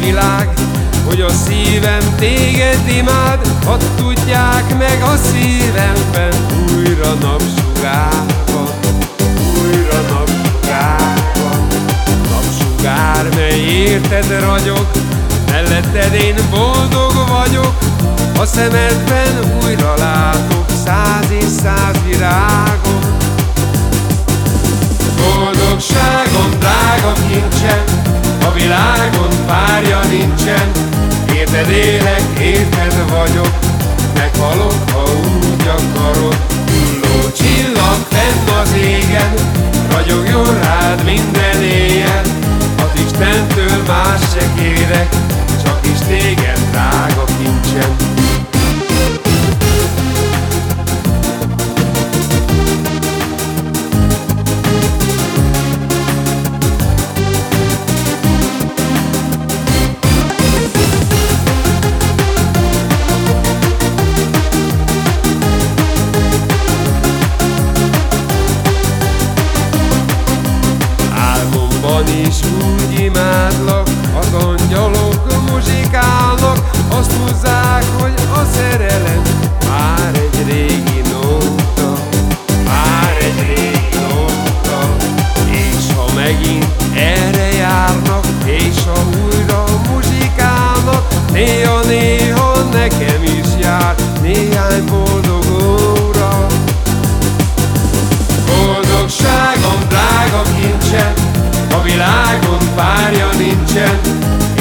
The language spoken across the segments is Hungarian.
világ, hogy a szívem téged imád, hadd tudják meg a szívemben újra napsugárban, újra napsugárban, napsugár, mely érted ragyog, melletted én boldog vagyok, a szemedben újra látok száz és száz virágot. Érted élek, érted vagyok, meghalok, ha úgy imádlak, az angyalok muzsikálnak, azt húzzák, hogy a szerelem már egy régi nóta, már egy régi nóta. És ha megint erre járnak, és ha újra muzsikálnak, néha-néha nincsen.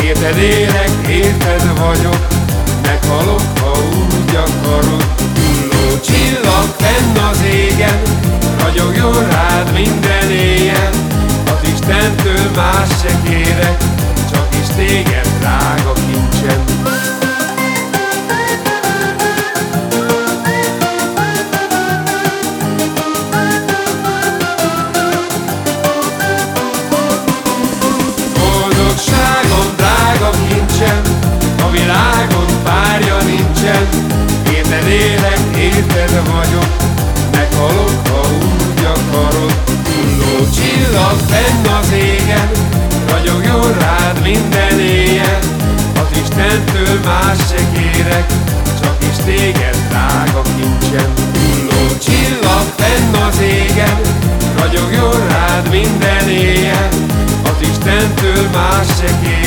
Érted élek, érted vagyok Meghalok, ha úgy akarok Hulló csillag fenn az égen Ragyogjon rád minden éjjel. Az Istentől más se kérek Csak is téged rád vágyom, meghalok, ha úgy akarod. Hulló csillag fenn az égen, ragyogjon rád minden éjjel. Az Istentől más se kérek, csak is téged drága kincsem. Hulló csillag fenn az égen, ragyogjon rád minden éjjel. Az Istentől más se kérek,